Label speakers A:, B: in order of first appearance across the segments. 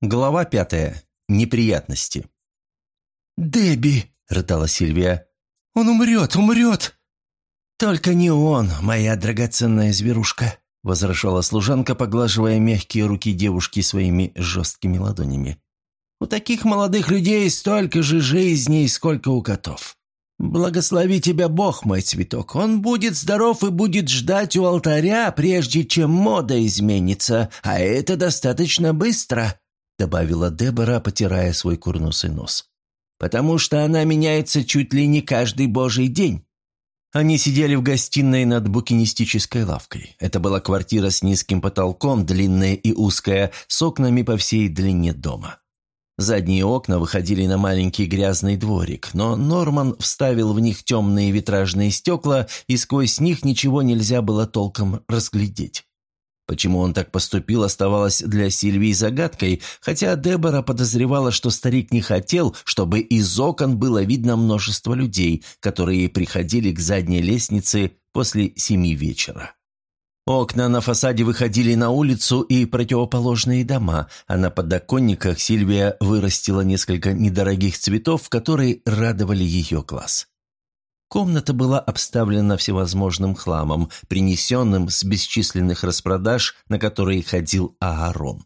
A: Глава пятая. Неприятности.
B: «Дебби!» – рыдала Сильвия. «Он умрет, умрет!» «Только не он, моя драгоценная зверушка!» – возражала служанка, поглаживая мягкие руки девушки своими жесткими ладонями. «У таких молодых людей столько же жизней, сколько у котов. Благослови тебя Бог, мой цветок. Он будет здоров и будет ждать у алтаря, прежде чем мода изменится, а это достаточно быстро», – добавила Дебора, потирая свой курносый нос потому что она меняется чуть ли не каждый божий день».
A: Они сидели в гостиной над букинистической лавкой. Это была квартира с низким потолком, длинная и узкая, с окнами по всей длине дома. Задние окна выходили на маленький грязный дворик, но Норман вставил в них темные витражные стекла, и сквозь них ничего нельзя было толком разглядеть. Почему он так поступил, оставалось для Сильвии загадкой, хотя Дебора подозревала, что старик не хотел, чтобы из окон было видно множество людей, которые приходили к задней лестнице после семи вечера. Окна на фасаде выходили на улицу и противоположные дома, а на подоконниках Сильвия вырастила несколько недорогих цветов, которые радовали ее глаз. Комната была обставлена всевозможным хламом, принесенным с бесчисленных распродаж, на которые ходил Аарон.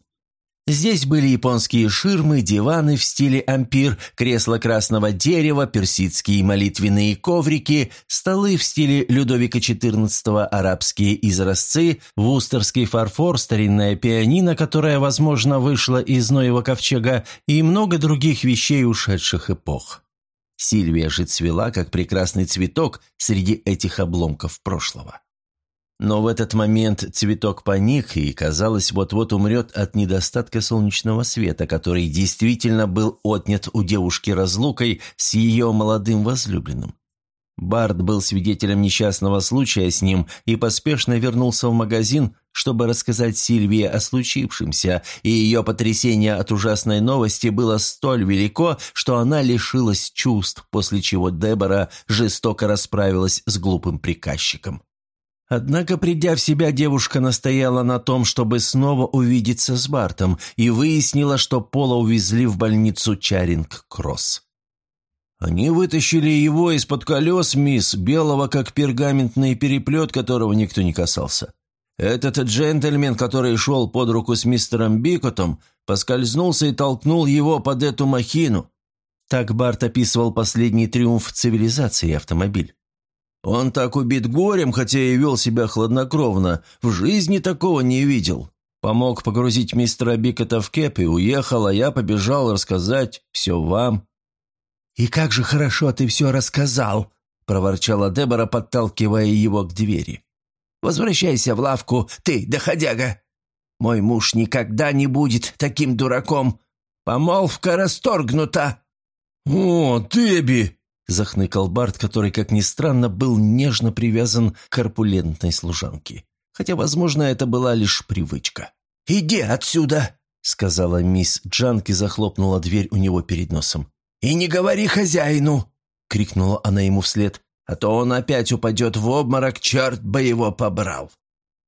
A: Здесь были японские ширмы, диваны в стиле ампир, кресла красного дерева, персидские молитвенные коврики, столы в стиле Людовика XIV, арабские изразцы, вустерский фарфор, старинная пианино, которая, возможно, вышла из Ноева ковчега, и много других вещей ушедших эпох. Сильвия же цвела, как прекрасный цветок среди этих обломков прошлого. Но в этот момент цветок паник и, казалось, вот-вот умрет от недостатка солнечного света, который действительно был отнят у девушки разлукой с ее молодым возлюбленным. Барт был свидетелем несчастного случая с ним и поспешно вернулся в магазин, чтобы рассказать Сильвии о случившемся, и ее потрясение от ужасной новости было столь велико, что она лишилась чувств, после чего Дебора жестоко расправилась с глупым приказчиком. Однако, придя в себя, девушка настояла на том, чтобы снова увидеться с Бартом, и выяснила, что Пола увезли в больницу Чаринг-Кросс. «Они вытащили его из-под колес, мисс, белого, как пергаментный переплет, которого никто не касался. Этот джентльмен, который шел под руку с мистером Бикотом, поскользнулся и толкнул его под эту махину». Так Барт описывал последний триумф цивилизации автомобиль. «Он так убит горем, хотя и вел себя хладнокровно. В жизни такого не видел. Помог погрузить мистера Бикота в кэп и уехал, а я побежал рассказать все вам».
B: «И как же хорошо ты все рассказал!» – проворчала Дебора, подталкивая его к двери. «Возвращайся в лавку, ты, доходяга! Мой муж никогда не будет таким дураком! Помолвка расторгнута!»
A: «О, Дебби!» – захныкал Барт, который, как ни странно, был нежно привязан к корпулентной служанке. Хотя, возможно, это была лишь привычка.
B: «Иди отсюда!»
A: – сказала мисс Джанки и захлопнула дверь у него перед носом.
B: «И не говори хозяину!» — крикнула она ему вслед. «А то он опять упадет в обморок, черт бы его побрал!»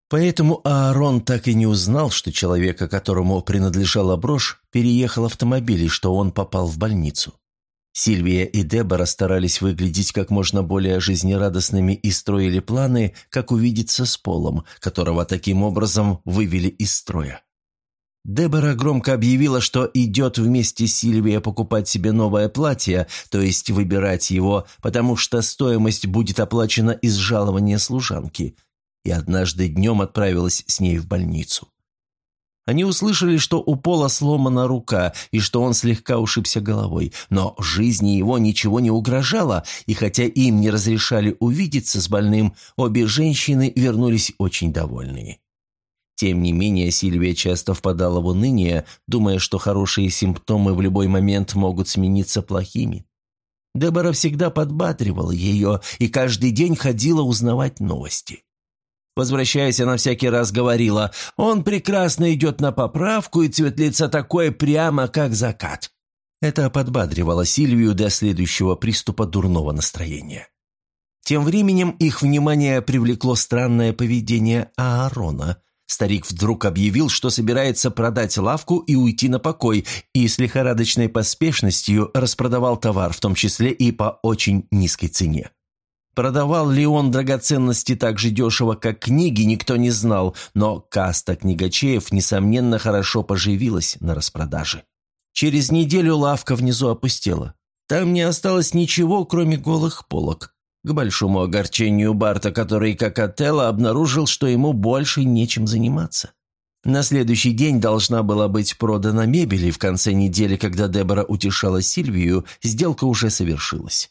A: Поэтому Аарон так и не узнал, что человека, которому принадлежала брошь, переехал автомобиль и что он попал в больницу. Сильвия и Дебора старались выглядеть как можно более жизнерадостными и строили планы, как увидеться с Полом, которого таким образом вывели из строя. Дебора громко объявила, что идет вместе с Сильвией покупать себе новое платье, то есть выбирать его, потому что стоимость будет оплачена из жалования служанки, и однажды днем отправилась с ней в больницу. Они услышали, что у Пола сломана рука и что он слегка ушибся головой, но жизни его ничего не угрожало, и хотя им не разрешали увидеться с больным, обе женщины вернулись очень довольные. Тем не менее, Сильвия часто впадала в уныние, думая, что хорошие симптомы в любой момент могут смениться плохими. Дебора всегда подбадривала ее и каждый день ходила узнавать новости. Возвращаясь, она всякий раз говорила, «Он прекрасно идет на поправку, и цвет лица такой прямо, как закат». Это подбадривало Сильвию до следующего приступа дурного настроения. Тем временем их внимание привлекло странное поведение Аарона – Старик вдруг объявил, что собирается продать лавку и уйти на покой, и с лихорадочной поспешностью распродавал товар, в том числе и по очень низкой цене. Продавал ли он драгоценности так же дешево, как книги, никто не знал, но каста книгачеев, несомненно, хорошо поживилась на распродаже. Через неделю лавка внизу опустела. Там не осталось ничего, кроме голых полок. К большому огорчению Барта, который, как Отелло, обнаружил, что ему больше нечем заниматься. На следующий день должна была быть продана мебель, и в конце недели, когда Дебора утешала Сильвию, сделка уже совершилась.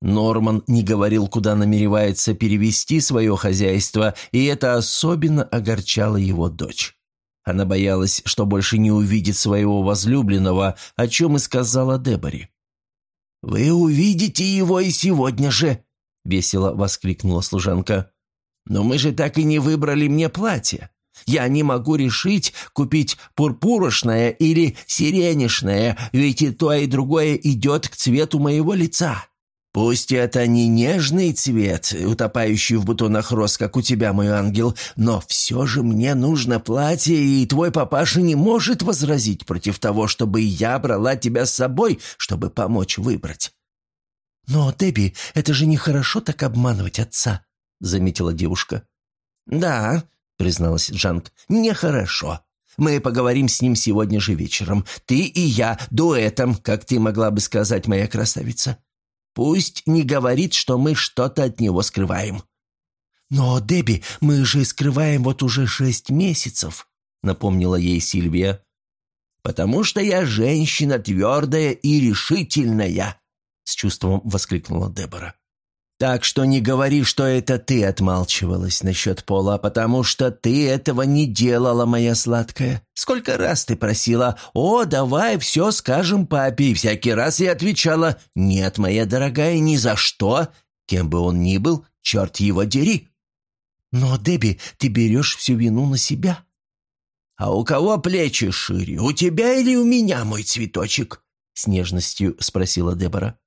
A: Норман не говорил, куда намеревается перевести свое хозяйство, и это особенно огорчало его дочь. Она боялась, что больше не увидит своего возлюбленного, о чем и сказала Деборе. «Вы увидите его и сегодня же!» – весело воскликнула служанка. «Но мы же так и не выбрали мне платье. Я не могу решить, купить пурпурошное или сиренишное, ведь и то, и другое идет к цвету моего лица. Пусть это не нежный цвет, утопающий в бутонах роз, как у тебя, мой ангел, но все же мне нужно платье, и твой папаша не может возразить против того, чтобы я брала тебя с собой, чтобы помочь выбрать. «Но, Дебби, это же нехорошо так обманывать отца», — заметила девушка. «Да», — призналась Джанг, — «нехорошо. Мы поговорим с ним сегодня же вечером. Ты и я дуэтом, как ты могла бы сказать, моя красавица. Пусть не говорит, что мы что-то от него скрываем». «Но, Дебби, мы же скрываем вот уже шесть месяцев», — напомнила ей Сильвия. «Потому что я женщина твердая и решительная», — с чувством воскликнула Дебора. «Так что не говори, что это ты отмалчивалась насчет пола, потому что ты этого не делала, моя сладкая. Сколько раз ты просила, о, давай все скажем папе, и всякий раз я отвечала, нет, моя дорогая, ни за что, кем бы он ни был, черт его дери». «Но, Дебби, ты берешь всю вину на себя». «А у кого плечи шире, у тебя или у меня, мой цветочек?» — с нежностью спросила Дебора.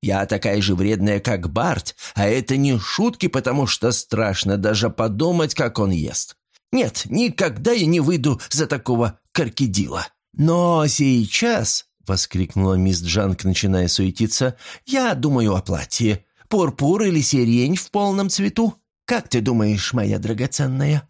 A: Я такая же вредная, как Барт, а это не шутки, потому что страшно даже подумать, как он ест. Нет, никогда я не выйду за такого каркидила. Но сейчас, — воскликнула мисс Джанк, начиная суетиться, — я думаю о платье. Пурпур или сирень в полном цвету? Как ты думаешь, моя драгоценная?»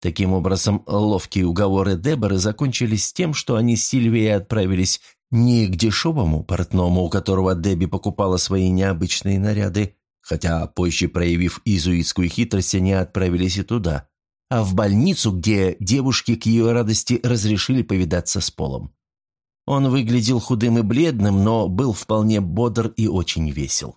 A: Таким образом, ловкие уговоры Деборы закончились тем, что они с Сильвией отправились не к дешевому портному, у которого Дебби покупала свои необычные наряды, хотя позже, проявив изуитскую хитрость, они отправились и туда, а в больницу, где девушки к ее радости разрешили повидаться с Полом. Он выглядел худым и бледным, но был вполне бодр и очень весел.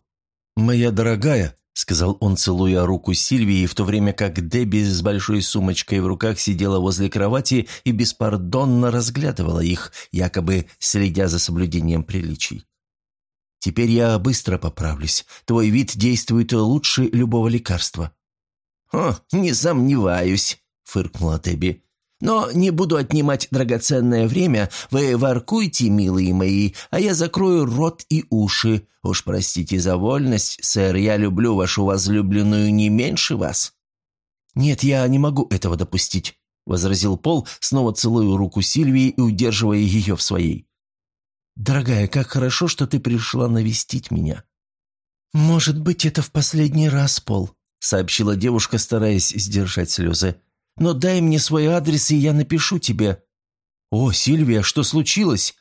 A: «Моя дорогая», — сказал он, целуя руку Сильвии, в то время как Дебби с большой сумочкой в руках сидела возле кровати и беспардонно разглядывала их, якобы следя за соблюдением приличий. «Теперь я быстро поправлюсь. Твой вид действует лучше любого лекарства». «О, не сомневаюсь», — фыркнула Дебби. Но не буду отнимать драгоценное время. Вы воркуйте, милые мои, а я закрою рот и уши. Уж простите за вольность, сэр, я люблю вашу возлюбленную не меньше вас». «Нет, я не могу этого допустить», — возразил Пол, снова целуя руку Сильвии и удерживая ее в своей. «Дорогая, как хорошо, что ты пришла навестить меня». «Может быть, это в последний раз, Пол», — сообщила девушка, стараясь сдержать слезы но дай мне свой адрес, и я напишу тебе». «О, Сильвия, что случилось?»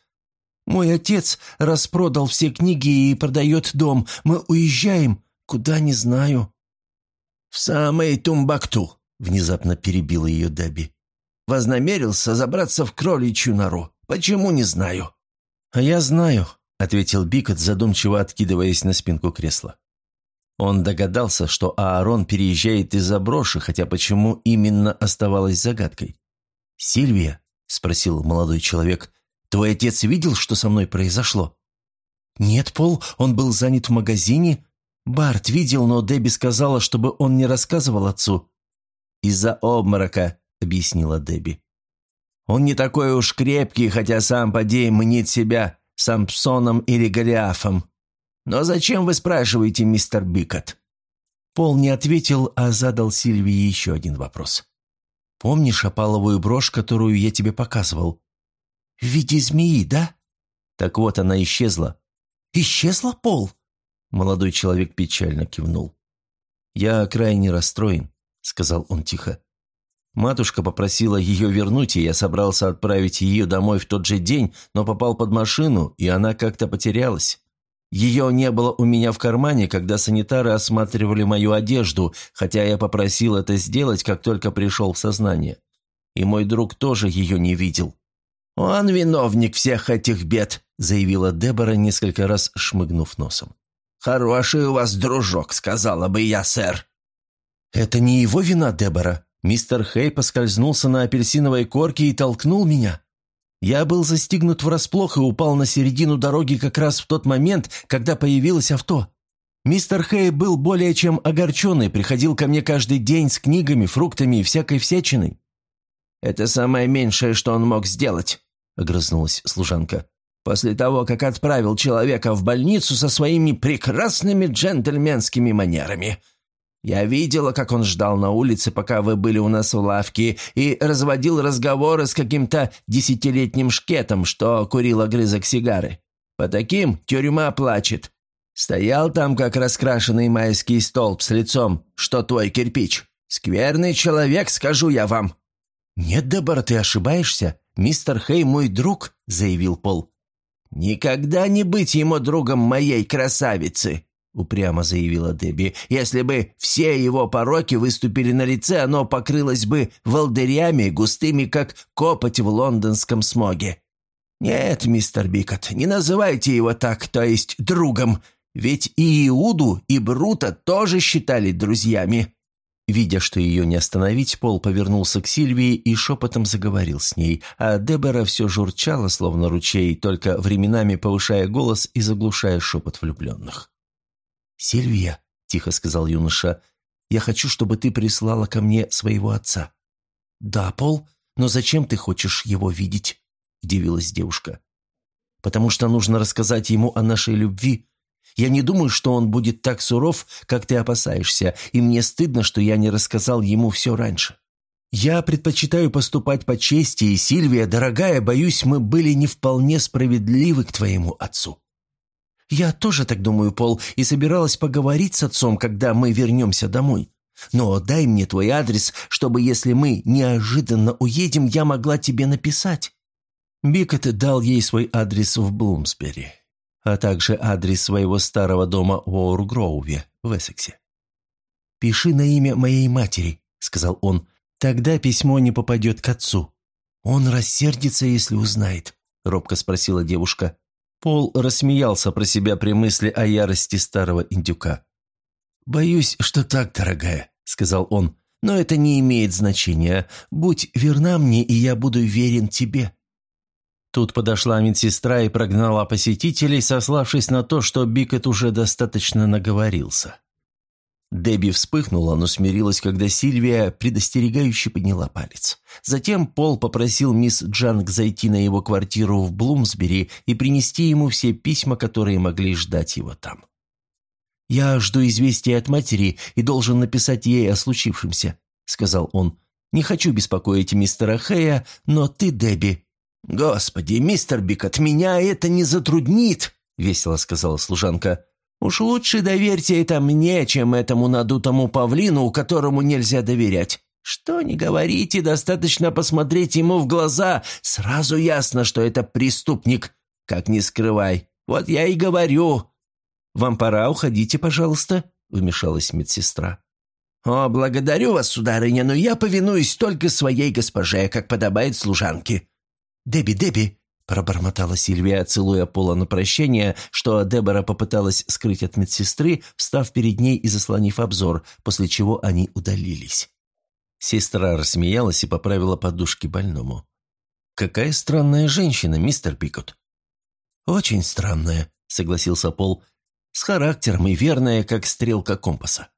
A: «Мой отец распродал все книги и продает дом. Мы уезжаем. Куда, не знаю». «В самый Тумбакту», — внезапно перебила ее Даби. «Вознамерился забраться в кроличью нору. Почему, не знаю». «А я знаю», — ответил Бикот, задумчиво откидываясь на спинку кресла. Он догадался, что Аарон переезжает из-за броши, хотя почему именно оставалось загадкой. «Сильвия?» – спросил молодой человек. «Твой отец видел, что со мной произошло?» «Нет, Пол, он был занят в магазине. Барт видел, но Дебби сказала, чтобы он не рассказывал отцу». «Из-за обморока», – объяснила Дебби. «Он не такой уж крепкий, хотя сам подей мнит себя Сампсоном или Голиафом. «Но зачем вы спрашиваете, мистер Бикот?» Пол не ответил, а задал Сильвии еще один вопрос.
B: Помнишь опаловую брошь, которую я тебе показывал? В виде змеи, да? Так вот, она исчезла. Исчезла, Пол? Молодой человек печально кивнул. «Я крайне расстроен», — сказал он тихо. Матушка попросила ее вернуть, и я собрался отправить ее домой в тот же день, но попал под машину, и она как-то потерялась. Ее не было у меня в кармане, когда санитары осматривали мою одежду, хотя я попросил это сделать, как только пришел в сознание. И мой друг тоже ее не видел. «Он виновник всех этих бед», — заявила Дебора, несколько раз шмыгнув носом. «Хороший у вас дружок», — сказала бы я, сэр. «Это не его вина, Дебора. Мистер Хей поскользнулся на апельсиновой корке и толкнул меня. Я был застигнут врасплох и упал на середину дороги как раз в тот момент, когда появилось авто. Мистер Хей был более чем огорченный, приходил ко мне каждый день с книгами, фруктами и всякой всячиной. «Это самое меньшее, что он мог сделать», — огрызнулась служанка. «После того, как отправил человека в больницу со своими прекрасными джентльменскими манерами. Я видела, как он ждал на улице, пока вы были у нас в лавке, и разводил разговоры с каким-то десятилетним шкетом, что курил огрызок сигары. По таким тюрьма плачет. Стоял там, как раскрашенный майский столб с лицом, что твой кирпич. Скверный человек, скажу я вам». «Нет, Дебора, ты ошибаешься. Мистер Хей мой друг», — заявил Пол. «Никогда не быть ему другом моей красавицы», — упрямо заявила Дебби. «Если бы все его пороки выступили на лице, оно покрылось бы волдырями, густыми, как копоть в лондонском смоге. Нет, мистер Бикот, не называйте его так, то есть другом, ведь и Иуду, и Брута тоже считали друзьями». Видя, что ее не остановить, Пол повернулся к Сильвии и шепотом заговорил с ней, а Дебора все журчала, словно ручей, только временами повышая голос и заглушая шепот влюбленных. «Сильвия», — тихо сказал юноша, — «я хочу, чтобы ты прислала ко мне своего отца». «Да, Пол, но зачем ты хочешь его видеть?» — удивилась девушка. «Потому что нужно рассказать ему о нашей любви. Я не думаю, что он будет так суров, как ты опасаешься, и мне стыдно, что я не рассказал ему все раньше. Я предпочитаю поступать по чести, и, Сильвия, дорогая, боюсь, мы были не вполне справедливы к твоему отцу». «Я тоже так думаю, Пол, и собиралась поговорить с отцом, когда мы вернемся домой. Но дай мне твой адрес, чтобы, если мы неожиданно уедем, я могла тебе написать». Бикет дал ей свой адрес в Блумсбери, а также адрес своего старого дома в Оургроуве, в Эссексе. «Пиши на имя моей матери», — сказал он, — «тогда письмо не попадет к отцу». «Он рассердится, если узнает», — робко спросила девушка. Пол рассмеялся про себя при мысли о ярости старого индюка. «Боюсь, что так, дорогая», — сказал он, — «но это не имеет значения. Будь верна мне, и я буду верен тебе». Тут подошла медсестра и прогнала посетителей, сославшись на то, что Бикет уже достаточно наговорился. Дебби вспыхнула, но смирилась, когда Сильвия предостерегающе подняла палец. Затем Пол попросил мисс Джанг зайти на его квартиру в Блумсбери и принести ему все письма, которые могли ждать его там. «Я жду известия от матери и должен написать ей о случившемся», — сказал он. «Не хочу беспокоить мистера Хэя, но ты, Дебби...» «Господи, мистер Бикот, меня это не затруднит», — весело сказала служанка. Уж лучше доверьте это мне, чем этому надутому павлину, которому нельзя доверять. Что не говорите, достаточно посмотреть ему в глаза. Сразу ясно, что это преступник. Как не скрывай. Вот я и говорю. «Вам пора, уходите, пожалуйста», — вмешалась медсестра. «О, благодарю вас, сударыня, но я повинуюсь только своей госпоже, как подобает служанке». «Дебби, Дебби, Пробормотала Сильвия, целуя Пола на прощение, что Дебора попыталась скрыть от медсестры, встав перед ней и заслонив обзор, после чего они удалились. Сестра рассмеялась и поправила подушки больному. «Какая странная женщина, мистер Пикот!» «Очень странная», — согласился Пол, — «с характером и верная, как стрелка компаса».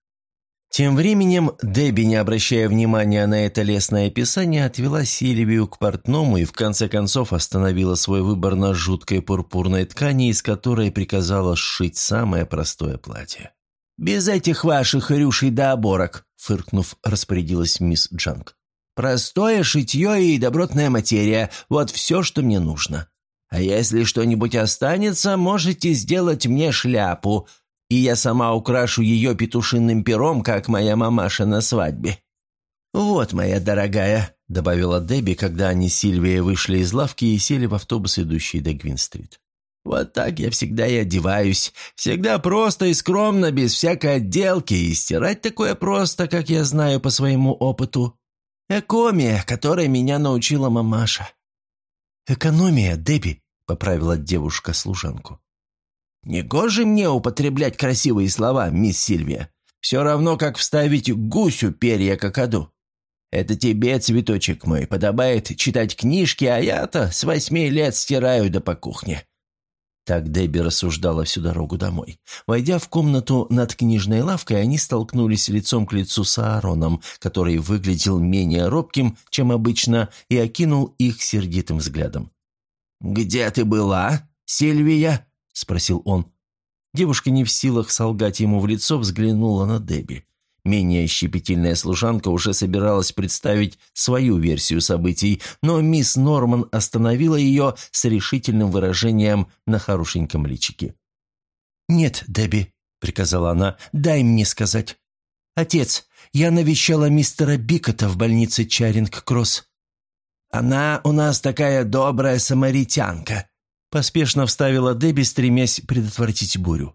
B: Тем временем Дебби, не обращая внимания на это лесное описание, отвела Сильвию к портному и в конце концов остановила свой выбор на жуткой пурпурной ткани, из которой приказала сшить самое простое платье. «Без этих ваших рюшей да оборок», — фыркнув, распорядилась мисс Джанг.
A: Простое шитье и добротная материя – вот все, что мне нужно. А если что-нибудь останется, можете сделать мне шляпу, и я сама украшу ее петушиным пером, как моя мамаша на свадьбе. Вот, моя дорогая, – добавила Дебби, когда они с Сильвией вышли из лавки и сели в автобус, идущий до Гвин-стрит. «Вот так я всегда и одеваюсь. Всегда просто и скромно, без всякой отделки, и стирать такое просто, как я знаю по своему опыту. Экономия, которой меня научила мамаша».
B: «Экономия, Дебби», – поправила девушка служанку.
A: «Негоже мне употреблять красивые слова, мисс Сильвия. Все равно, как вставить гусю перья какаду. Это тебе, цветочек мой, подобает читать книжки, а я-то с восьми лет стираю да по кухне». Так Дебби рассуждала всю дорогу домой. Войдя в комнату над книжной лавкой, они столкнулись лицом к лицу с Аароном, который выглядел менее робким, чем обычно, и окинул их сердитым взглядом. «Где ты была, Сильвия?» – спросил он. Девушка не в силах солгать ему в лицо, взглянула на Дебби. Менее щепетильная служанка уже собиралась представить свою версию событий, но мисс Норман остановила ее с решительным выражением на хорошеньком личике.
B: «Нет, Дебби», — приказала она, — «дай мне сказать. Отец, я навещала мистера Бикота в больнице Чаринг-Кросс».
A: «Она у нас такая добрая самаритянка», — поспешно вставила Дебби, стремясь предотвратить бурю.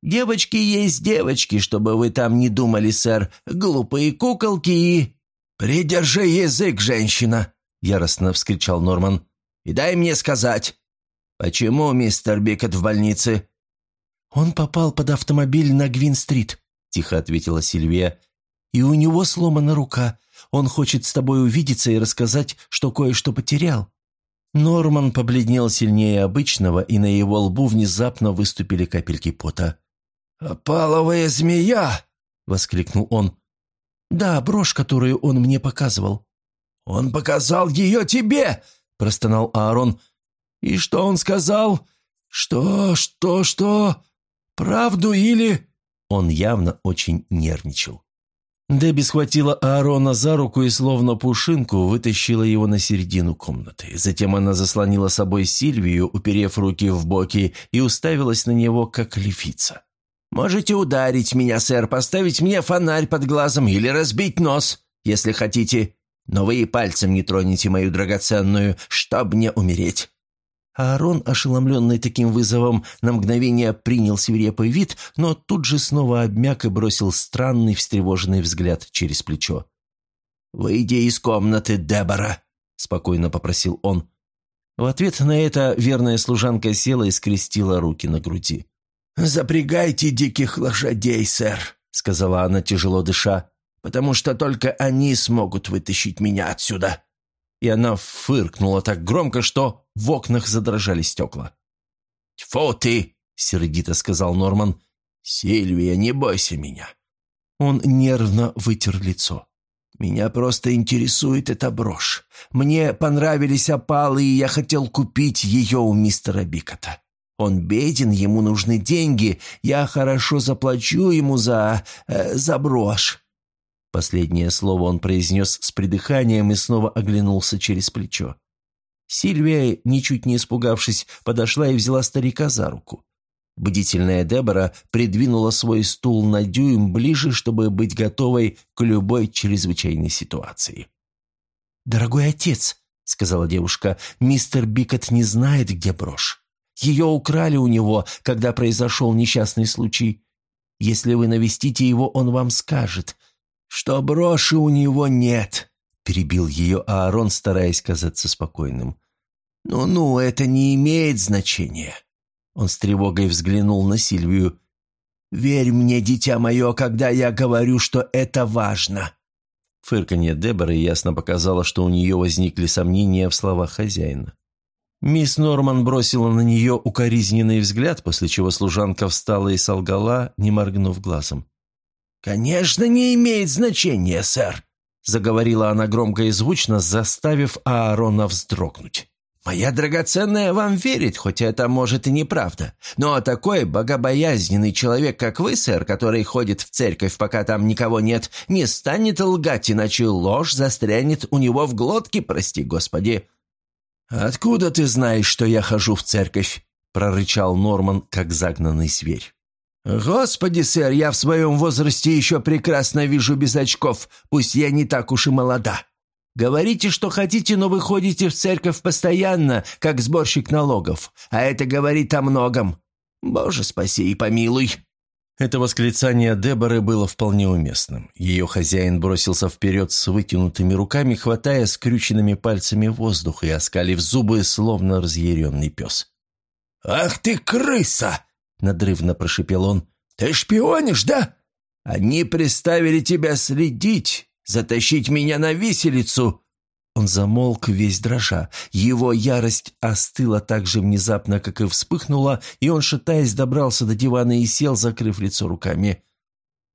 A: Девочки есть девочки, чтобы вы там не думали, сэр. Глупые куколки и...» «Придержи язык, женщина!» – яростно вскричал Норман. «И дай мне сказать, почему мистер Бикет в больнице?»
B: «Он попал под автомобиль на Гвин-стрит», – тихо ответила Сильвия. «И у него сломана рука. Он хочет с тобой увидеться и рассказать, что кое-что потерял». Норман побледнел сильнее обычного, и на его лбу внезапно выступили капельки пота.
A: «Опаловая змея!» — воскликнул он.
B: «Да, брошь, которую он мне показывал».
A: «Он показал ее тебе!» — простонал Аарон. «И что он сказал? Что, что, что? Правду или...» Он явно очень нервничал.
B: Дебби схватила Аарона за руку и словно пушинку вытащила его на середину комнаты. Затем она заслонила собой Сильвию, уперев руки в боки, и уставилась на него, как левица. Можете ударить меня, сэр, поставить мне фонарь под глазом или разбить нос, если хотите. Но вы и пальцем не тронете мою драгоценную, чтоб мне умереть». Аарон, ошеломленный таким вызовом, на мгновение принял свирепый вид, но тут же снова обмяк и бросил странный встревоженный взгляд через плечо.
A: «Выйди из комнаты, Дебора», — спокойно попросил он.
B: В ответ на это верная служанка села и скрестила руки на груди.
A: «Запрягайте диких лошадей, сэр», — сказала она, тяжело дыша, «потому что только они смогут вытащить меня отсюда».
B: И она фыркнула так громко, что в окнах задрожали стекла.
A: «Тьфу ты!» — сердито сказал Норман. «Сильвия, не бойся меня».
B: Он нервно вытер лицо.
A: «Меня просто интересует эта брошь. Мне понравились опалы, и я хотел купить ее у мистера Бикота. Он беден, ему нужны деньги. Я хорошо заплачу ему за... Э, за брошь».
B: Последнее слово он произнес с придыханием и снова оглянулся через плечо. Сильвия, ничуть не испугавшись, подошла и взяла старика за руку. Бдительная Дебора придвинула свой стул на дюйм ближе, чтобы быть готовой к любой чрезвычайной ситуации. «Дорогой отец», — сказала девушка, — «мистер Бикот не знает, где брошь. Ее украли у него, когда произошел несчастный случай. Если вы навестите его, он вам скажет, что броши у него нет», – перебил ее Аарон, стараясь казаться спокойным.
A: «Ну-ну, это не имеет значения».
B: Он с тревогой взглянул на Сильвию.
A: «Верь мне, дитя мое, когда я говорю, что это важно».
B: Фырканье Деборы ясно показало, что у нее возникли сомнения в словах хозяина. Мисс Норман бросила на нее укоризненный взгляд, после чего служанка встала и солгала, не моргнув глазом.
A: «Конечно, не имеет значения, сэр», — заговорила она громко и звучно, заставив Аарона вздрогнуть. Моя драгоценная вам верит, хоть это может и неправда. Но такой богобоязненный человек, как вы, сэр, который ходит в церковь, пока там никого нет, не станет лгать, иначе ложь застрянет у него в глотке, прости господи». «Откуда ты знаешь, что я хожу в церковь?» – прорычал Норман, как загнанный зверь. «Господи, сэр, я в своем возрасте еще прекрасно вижу без очков, пусть я не так уж и молода. Говорите, что хотите, но вы ходите в церковь постоянно, как сборщик налогов, а это говорит о многом. Боже, спаси и помилуй!» Это восклицание Деборы было вполне уместным. Ее хозяин бросился вперед с вытянутыми руками, хватая скрюченными пальцами воздух и оскалив зубы, словно разъяренный пес. «Ах ты, крыса!» — надрывно прошипел он. «Ты шпионишь, да? Они приставили тебя следить, Затащить меня на виселицу!» Он замолк весь дрожа. Его ярость остыла так же внезапно, как и вспыхнула, и он, шатаясь, добрался до дивана и сел, закрыв лицо руками.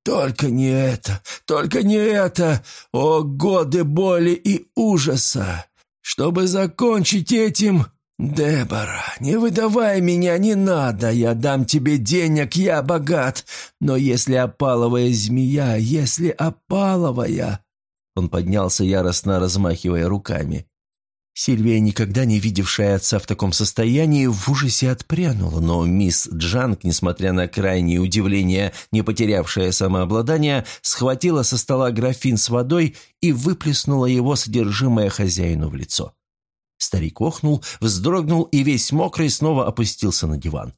A: «Только не это! Только не это! О, годы боли и ужаса! Чтобы закончить этим, «Дебора, не выдавай меня, не надо, я дам тебе денег, я богат, но если опаловая змея, если опаловая...» Он поднялся яростно, размахивая руками. Сильвия, никогда не видевшая отца в таком состоянии, в ужасе отпрянула, но мисс Джанг, несмотря на крайнее удивление, не потерявшая самообладание, схватила со стола графин с водой и выплеснула его содержимое хозяину в лицо. Старик охнул, вздрогнул и весь мокрый снова опустился на диван.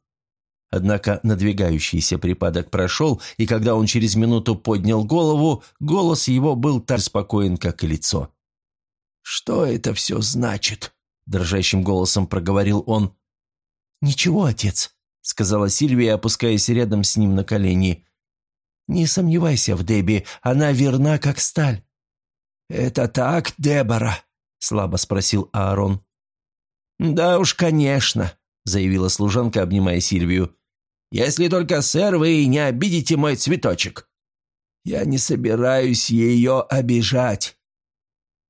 A: Однако надвигающийся припадок прошел, и когда он через минуту поднял голову, голос его был так спокоен, как и лицо. «Что это все значит?» – дрожащим голосом проговорил он. «Ничего, отец», – сказала Сильвия, опускаясь рядом с ним на колени. «Не сомневайся в Дебби, она верна, как сталь». «Это так, Дебора?» Слабо спросил Аарон. «Да уж, конечно», — заявила служанка, обнимая Сильвию. «Если только, сэр, вы не обидите мой цветочек». «Я не собираюсь ее обижать».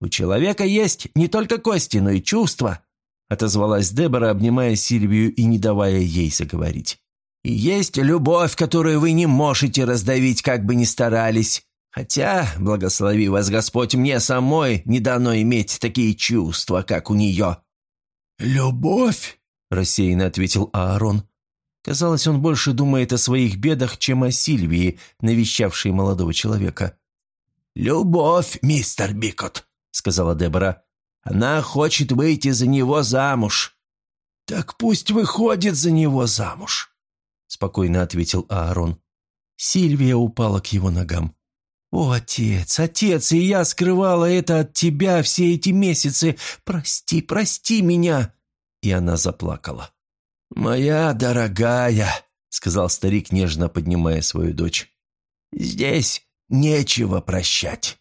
A: «У человека есть не только кости, но и чувства», — отозвалась Дебора, обнимая Сильвию и не давая ей заговорить. «И есть любовь, которую вы не можете раздавить, как бы ни старались. Хотя, благослови вас Господь, мне самой не дано иметь такие чувства, как у нее». «Любовь?» – рассеянно ответил Аарон. Казалось, он больше думает о своих бедах, чем о Сильвии, навещавшей молодого человека. «Любовь, мистер Бикот», – сказала Дебора. «Она хочет выйти за него замуж». «Так пусть выходит за него замуж», – спокойно ответил Аарон. Сильвия упала к его ногам. «О, отец, отец, и я скрывала это от тебя все эти месяцы. Прости, прости меня!» И она заплакала. «Моя дорогая», — сказал старик, нежно поднимая свою дочь, — «здесь нечего прощать».